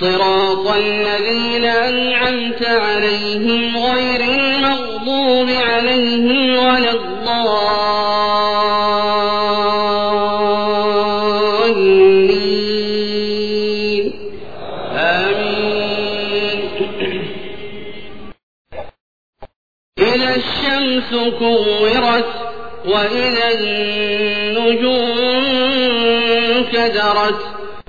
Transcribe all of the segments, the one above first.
صراط الذين أنعمت عليهم غير المغضوب عليهم ولا الضالين. آمين. إذا الشمس كورت وإذا النجوم كدرت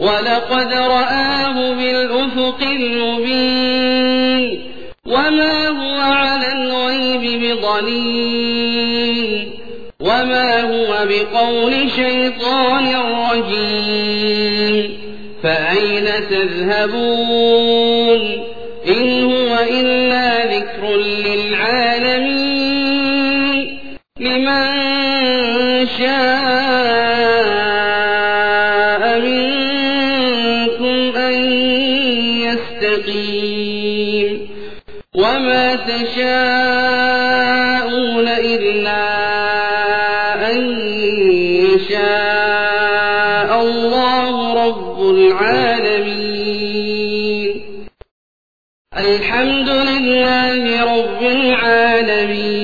ولقد رآه بالأفق المبين وما هو على الغيب بضنين وما هو بقول شيطان رجيم فأين تذهبون إن هو إلا ذكر للعالمين يستقيم وما تشاءون إلا أن يشاء الله رب العالمين الحمد لله رب العالمين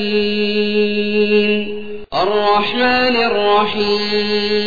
الرحمن الرحيم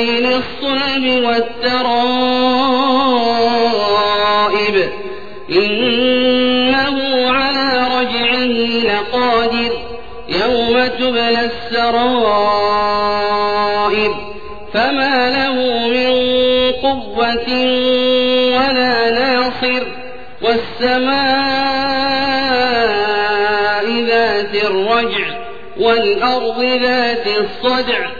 بين الصلب والترائب. إنه على رجعه لقادر يوم تبلى السرائر فما له من قوة ولا ناصر. والسماء ذات الرجع والأرض ذات الصدع.